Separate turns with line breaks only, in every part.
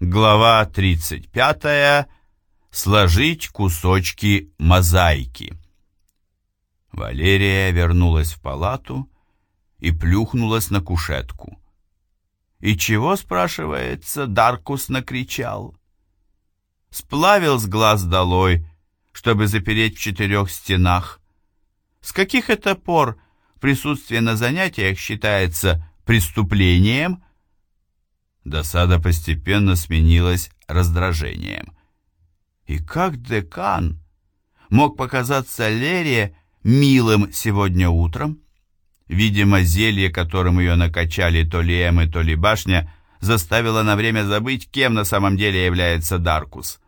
Глава 35. Сложить кусочки мозаики. Валерия вернулась в палату и плюхнулась на кушетку. И чего, спрашивается, Даркус накричал? Сплавил с глаз долой, чтобы запереть в четырех стенах. С каких это пор присутствие на занятиях считается преступлением? Досада постепенно сменилась раздражением. И как декан мог показаться Лере милым сегодня утром? Видимо, зелье, которым ее накачали то ли Эм то ли Башня, заставило на время забыть, кем на самом деле является Даркус.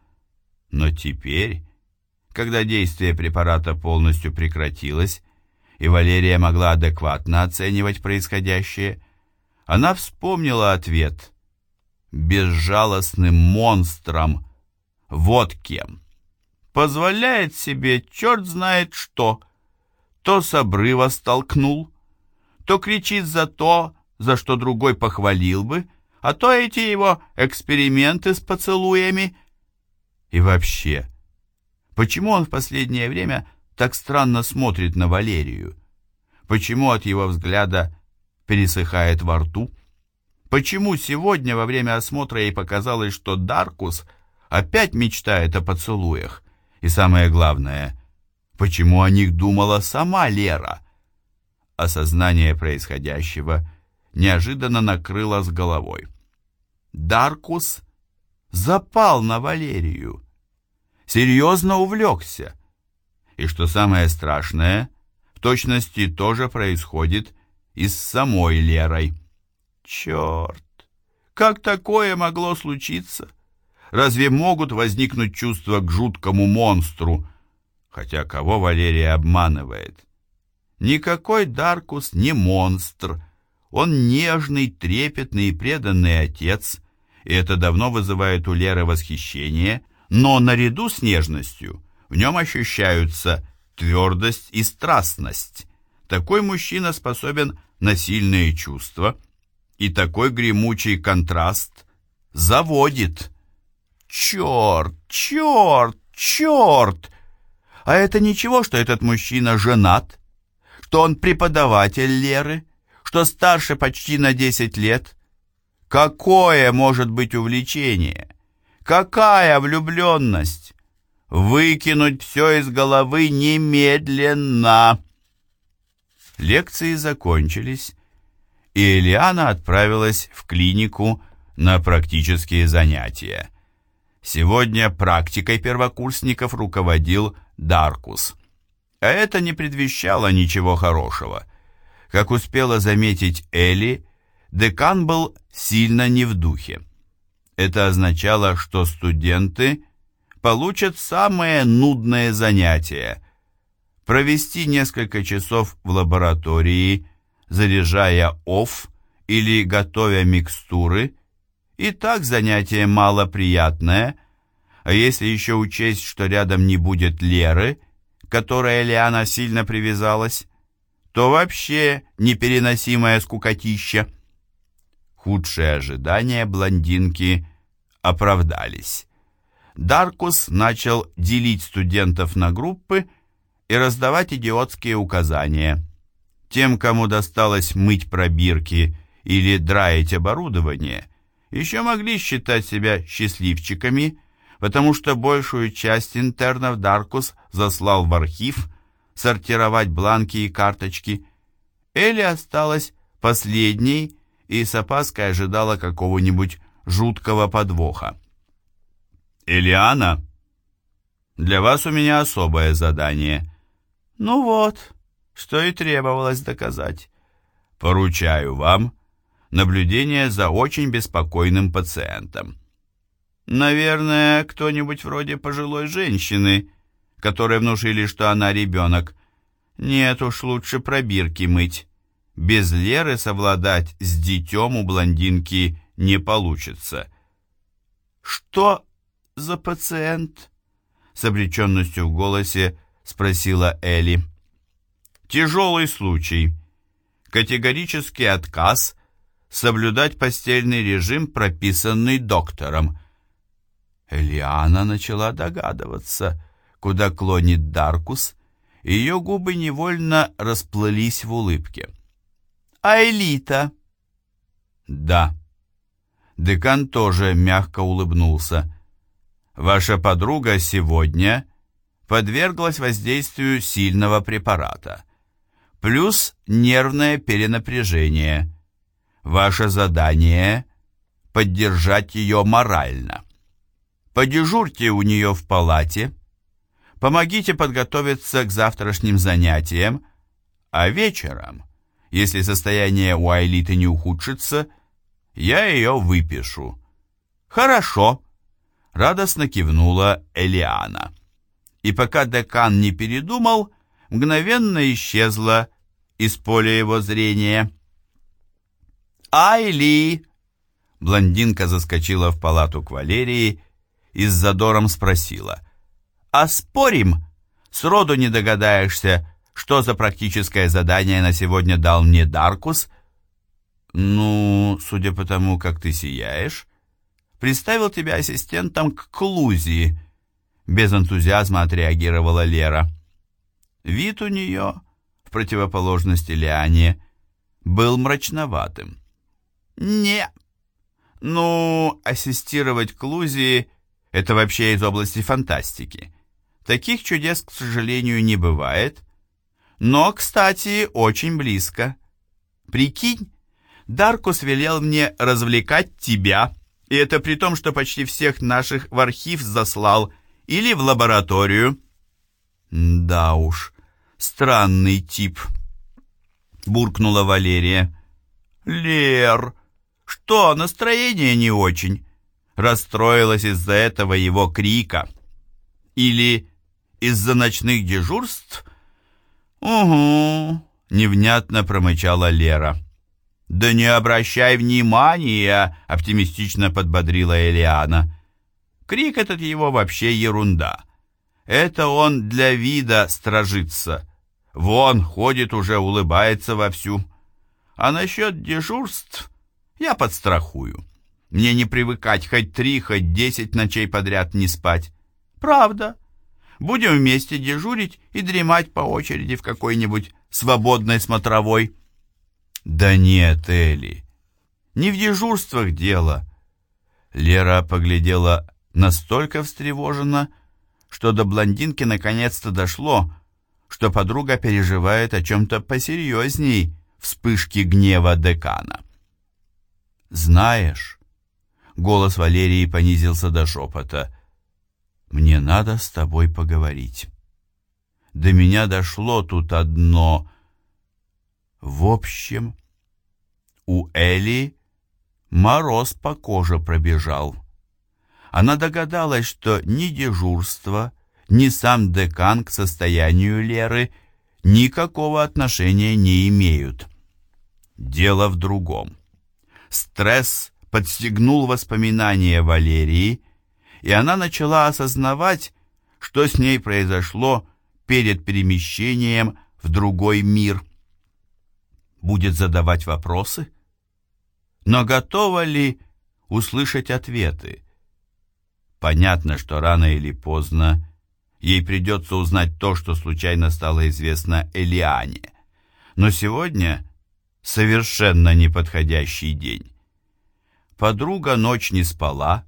Но теперь, когда действие препарата полностью прекратилось, и Валерия могла адекватно оценивать происходящее, она вспомнила ответ «безжалостным монстром». Вот кем. Позволяет себе черт знает что. То с обрыва столкнул, то кричит за то, за что другой похвалил бы, а то эти его эксперименты с поцелуями. И вообще, почему он в последнее время так странно смотрит на Валерию? Почему от его взгляда пересыхает во рту? Почему сегодня во время осмотра ей показалось, что Даркус опять мечтает о поцелуях? И самое главное, почему о них думала сама Лера? Осознание происходящего неожиданно накрыло с головой. Даркус запал на Валерию, серьезно увлекся. И что самое страшное, в точности тоже происходит и с самой Лерой. Черт! Как такое могло случиться? Разве могут возникнуть чувства к жуткому монстру? Хотя кого Валерия обманывает? Никакой Даркус не монстр. Он нежный, трепетный и преданный отец, и это давно вызывает у Леры восхищение, но наряду с нежностью в нем ощущаются твердость и страстность. Такой мужчина способен на сильные чувства, и такой гремучий контраст заводит. Черт, черт, черт! А это ничего, что этот мужчина женат, что он преподаватель Леры, что старше почти на 10 лет. Какое может быть увлечение? Какая влюбленность? Выкинуть все из головы немедленно. Лекции закончились, и Элиана отправилась в клинику на практические занятия. Сегодня практикой первокурсников руководил Даркус. А это не предвещало ничего хорошего. Как успела заметить Элли, декан был сильно не в духе. Это означало, что студенты получат самые нудные занятия. Провести несколько часов в лаборатории, заряжая ОФ или готовя микстуры – и так занятие малоприятное, а если еще учесть, что рядом не будет Леры, которая Лиана сильно привязалась, то вообще непереносимая скукотища. Худшие ожидания блондинки оправдались. Даркус начал делить студентов на группы и раздавать идиотские указания. Тем, кому досталось мыть пробирки или драить оборудование – еще могли считать себя счастливчиками, потому что большую часть интернов Даркус заслал в архив сортировать бланки и карточки. Элли осталась последней и с опаской ожидала какого-нибудь жуткого подвоха. «Элиана, для вас у меня особое задание». «Ну вот, что и требовалось доказать». «Поручаю вам наблюдение за очень беспокойным пациентом. Наверное, кто-нибудь вроде пожилой женщины, которой внушили, что она ребенок. Нет уж, лучше пробирки мыть. Без Леры совладать с детем у блондинки не получится. «Что за пациент?» С обреченностью в голосе спросила Элли. «Тяжелый случай. Категорический отказ соблюдать постельный режим, прописанный доктором. Элиана начала догадываться, куда клонит Даркус, и ее губы невольно расплылись в улыбке. «А Элита?» «Да». Декан тоже мягко улыбнулся. «Ваша подруга сегодня подверглась воздействию сильного препарата. Плюс нервное перенапряжение. Ваше задание — поддержать ее морально. Подежурьте у нее в палате, помогите подготовиться к завтрашним занятиям, а вечером, если состояние у Айлиты не ухудшится, я ее выпишу. Хорошо, радостно кивнула Элиана. И пока декан не передумал, мгновенно исчезла из поля его зрения. «Айли!» Блондинка заскочила в палату к Валерии и с задором спросила. «А спорим? Сроду не догадаешься, что за практическое задание на сегодня дал мне Даркус?» «Ну, судя по тому, как ты сияешь, представил тебя ассистентом к Клузии», без энтузиазма отреагировала Лера. Вид у нее, противоположности Лиане, был мрачноватым. «Не. Ну, ассистировать Клузии — это вообще из области фантастики. Таких чудес, к сожалению, не бывает. Но, кстати, очень близко. Прикинь, Даркус велел мне развлекать тебя, и это при том, что почти всех наших в архив заслал или в лабораторию». «Да уж, странный тип», — буркнула Валерия. «Лер, что, настроение не очень?» Расстроилась из-за этого его крика. «Или из-за ночных дежурств?» «Угу», — невнятно промычала Лера. «Да не обращай внимания!» — оптимистично подбодрила Элиана. «Крик этот его вообще ерунда. Это он для вида стражится. Вон, ходит уже, улыбается вовсю. А насчет дежурств я подстрахую. Мне не привыкать хоть три, хоть десять ночей подряд не спать. Правда. Будем вместе дежурить и дремать по очереди в какой-нибудь свободной смотровой. Да нет, Элли, не в дежурствах дело. Лера поглядела настолько встревоженно, что до блондинки наконец-то дошло, что подруга переживает о чем-то посерьезней вспышки гнева декана. «Знаешь...» — голос Валерии понизился до шепота. «Мне надо с тобой поговорить. До меня дошло тут одно...» В общем, у Эли мороз по коже пробежал. Она догадалась, что ни дежурство, ни сам декан к состоянию Леры никакого отношения не имеют. Дело в другом. Стресс подстегнул воспоминания Валерии, и она начала осознавать, что с ней произошло перед перемещением в другой мир. Будет задавать вопросы? Но готова ли услышать ответы? Понятно, что рано или поздно ей придется узнать то, что случайно стало известно Элиане. Но сегодня совершенно неподходящий день. Подруга ночь не спала,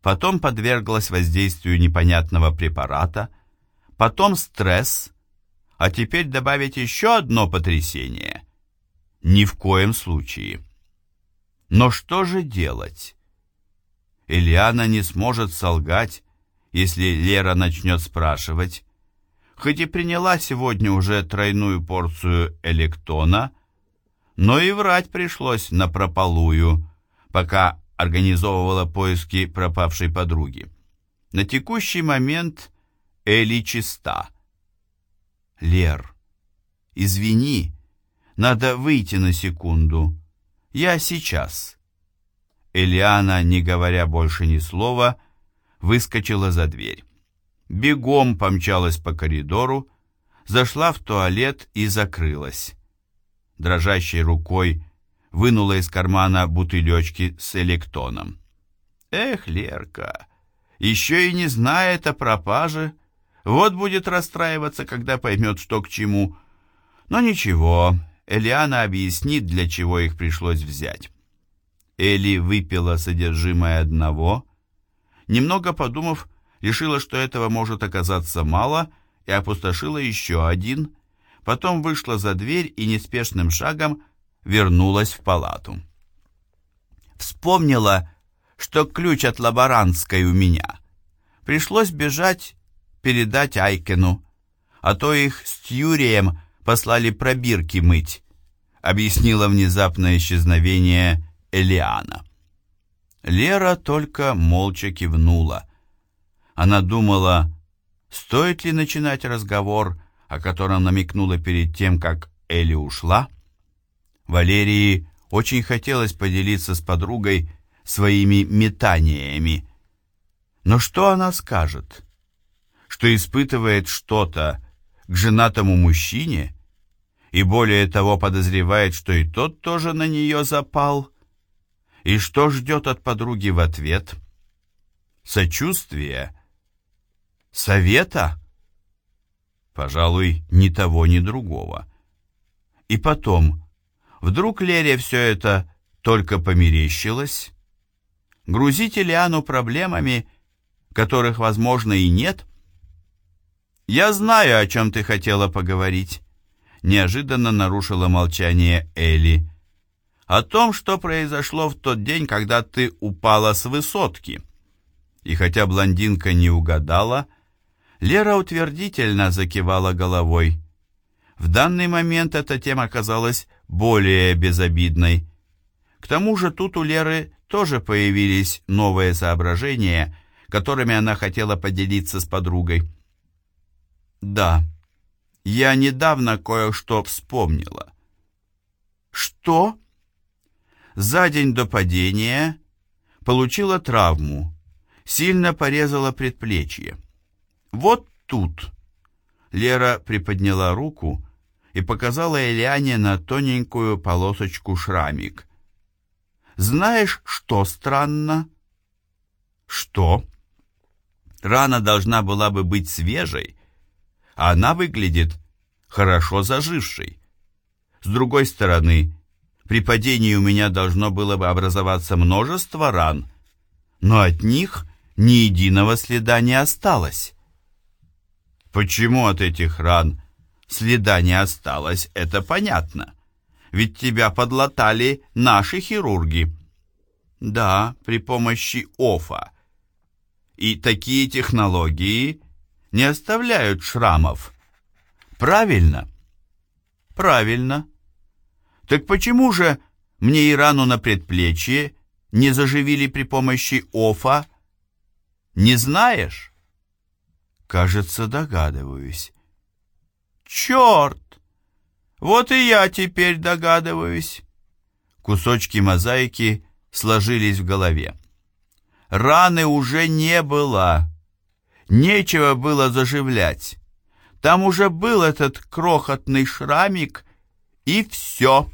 потом подверглась воздействию непонятного препарата, потом стресс, а теперь добавить еще одно потрясение. Ни в коем случае. Но что же делать? Ильяна не сможет солгать, если Лера начнет спрашивать. Хоть и приняла сегодня уже тройную порцию электона, но и врать пришлось напропалую, пока организовывала поиски пропавшей подруги. На текущий момент Эли чиста. Лер, извини, надо выйти на секунду. Я сейчас. Элиана, не говоря больше ни слова, выскочила за дверь. Бегом помчалась по коридору, зашла в туалет и закрылась дрожащей рукой, вынула из кармана бутылечки с электоном. «Эх, Лерка, еще и не знает о пропаже. Вот будет расстраиваться, когда поймет, что к чему. Но ничего, Элиана объяснит, для чего их пришлось взять». Эли выпила содержимое одного, немного подумав, решила, что этого может оказаться мало, и опустошила еще один, потом вышла за дверь и неспешным шагом вернулась в палату. Вспомнила, что ключ от лаборантской у меня. Пришлось бежать, передать Айкену, а то их с Тьюрием послали пробирки мыть, объяснила внезапное исчезновение Элиана. Лера только молча кивнула. Она думала, стоит ли начинать разговор, о котором намекнула перед тем, как Эли ушла. Валерии очень хотелось поделиться с подругой своими метаниями. Но что она скажет? Что испытывает что-то к женатому мужчине и более того подозревает, что и тот тоже на нее запал – и что ждет от подруги в ответ? Сочувствие? Совета? Пожалуй, ни того, ни другого. И потом, вдруг Лере все это только померещилось? Грузить Ильяну проблемами, которых, возможно, и нет? «Я знаю, о чем ты хотела поговорить», — неожиданно нарушила молчание Элли о том, что произошло в тот день, когда ты упала с высотки. И хотя блондинка не угадала, Лера утвердительно закивала головой. В данный момент эта тема казалась более безобидной. К тому же тут у Леры тоже появились новые соображения, которыми она хотела поделиться с подругой. «Да, я недавно кое-что вспомнила». «Что?» За день до падения получила травму, сильно порезала предплечье. Вот тут. Лера приподняла руку и показала Элиане на тоненькую полосочку шрамик. Знаешь, что странно? Что? Рана должна была бы быть свежей, а она выглядит хорошо зажившей. С другой стороны, при падении у меня должно было бы образоваться множество ран, но от них ни единого следа не осталось. Почему от этих ран следа не осталось, это понятно. Ведь тебя подлатали наши хирурги. Да, при помощи ОФА. И такие технологии не оставляют шрамов. Правильно? Правильно. Так почему же мне и рану на предплечье не заживили при помощи ОФА? Не знаешь? Кажется, догадываюсь. Черт! Вот и я теперь догадываюсь. Кусочки мозаики сложились в голове. Раны уже не было. Нечего было заживлять. Там уже был этот крохотный шрамик, и все.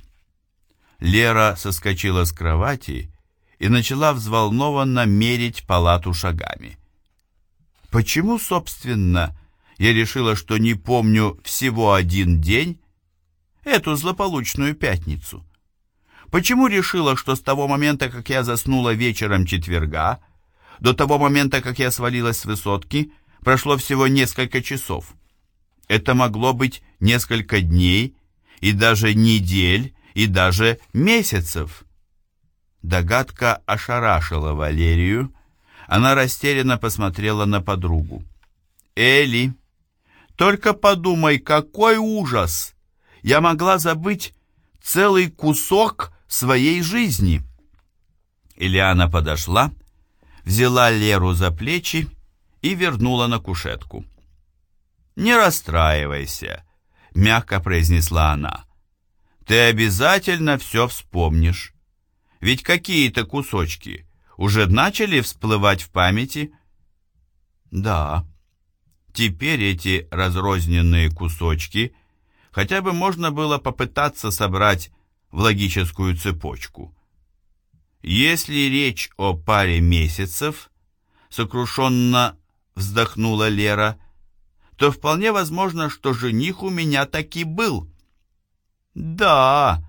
Лера соскочила с кровати и начала взволнованно мерить палату шагами. Почему, собственно, я решила, что не помню всего один день, эту злополучную пятницу? Почему решила, что с того момента, как я заснула вечером четверга, до того момента, как я свалилась с высотки, прошло всего несколько часов? Это могло быть несколько дней и даже недель, и даже месяцев. Догадка ошарашила Валерию. Она растерянно посмотрела на подругу. «Эли, только подумай, какой ужас! Я могла забыть целый кусок своей жизни!» Ильяна подошла, взяла Леру за плечи и вернула на кушетку. «Не расстраивайся», — мягко произнесла она ты обязательно все вспомнишь. Ведь какие-то кусочки уже начали всплывать в памяти. Да, теперь эти разрозненные кусочки хотя бы можно было попытаться собрать в логическую цепочку. Если речь о паре месяцев, сокрушенно вздохнула Лера, то вполне возможно, что жених у меня таки был. Да,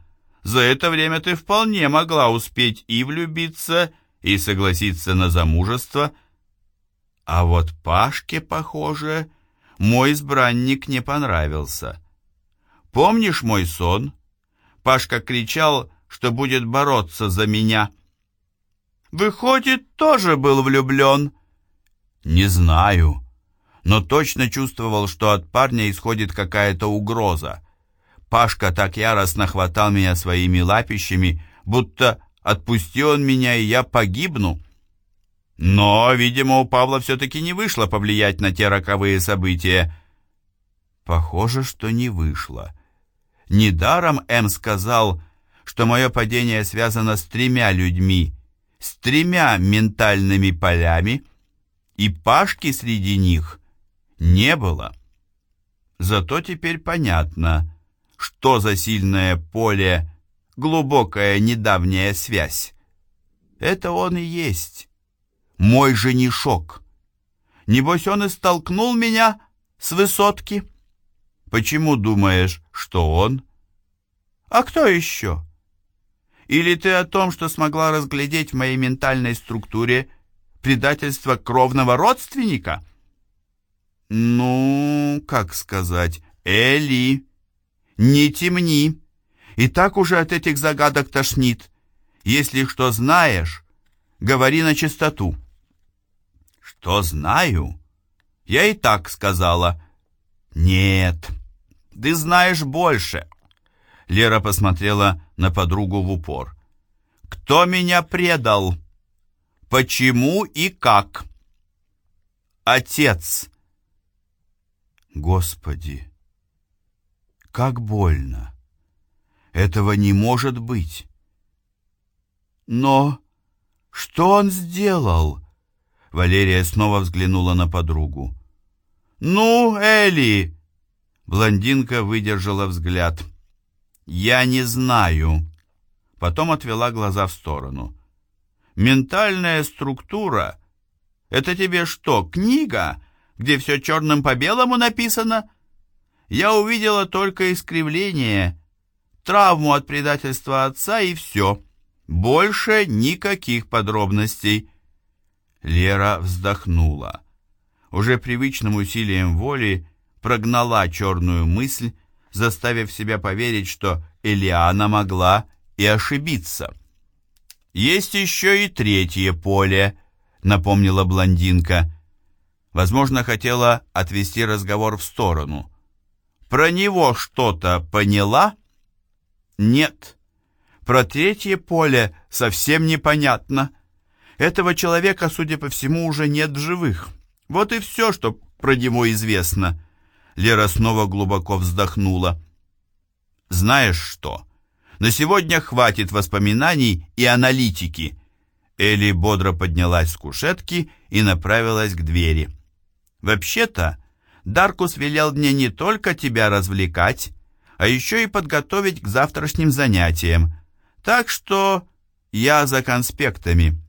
за это время ты вполне могла успеть и влюбиться, и согласиться на замужество. А вот Пашке, похоже, мой избранник не понравился. Помнишь мой сон? Пашка кричал, что будет бороться за меня. Выходит, тоже был влюблен. Не знаю, но точно чувствовал, что от парня исходит какая-то угроза. Пашка так яростно хватал меня своими лапищами, будто отпусти он меня, и я погибну. Но, видимо, у Павла все-таки не вышло повлиять на те роковые события. Похоже, что не вышло. Недаром М сказал, что мое падение связано с тремя людьми, с тремя ментальными полями, и Пашки среди них не было. Зато теперь понятно, что за сильное поле, глубокая недавняя связь. Это он и есть, мой женишок. Небось, он и столкнул меня с высотки. Почему думаешь, что он? А кто еще? Или ты о том, что смогла разглядеть в моей ментальной структуре предательство кровного родственника? Ну, как сказать, Эли, не темни. И так уже от этих загадок тошнит. Если что знаешь, говори на чистоту. Что знаю? Я и так сказала. Нет, ты знаешь больше. Лера посмотрела на подругу в упор. Кто меня предал? Почему и как? Отец. Господи, как больно. Этого не может быть. Но что он сделал? Валерия снова взглянула на подругу. «Ну, Элли!» Блондинка выдержала взгляд. «Я не знаю». Потом отвела глаза в сторону. «Ментальная структура — это тебе что, книга, где все черным по белому написано?» Я увидела только искривление, травму от предательства отца и все. Больше никаких подробностей. Лера вздохнула. Уже привычным усилием воли прогнала черную мысль, заставив себя поверить, что Элиана могла и ошибиться. «Есть еще и третье поле», — напомнила блондинка. Возможно, хотела отвести разговор в сторону — про него что-то поняла? Нет. Про третье поле совсем непонятно. Этого человека, судя по всему, уже нет в живых. Вот и все, что про него известно. Лера снова глубоко вздохнула. Знаешь что? На сегодня хватит воспоминаний и аналитики. Элли бодро поднялась с кушетки и направилась к двери. Вообще-то, Даркус велел мне не только тебя развлекать, а еще и подготовить к завтрашним занятиям. Так что я за конспектами».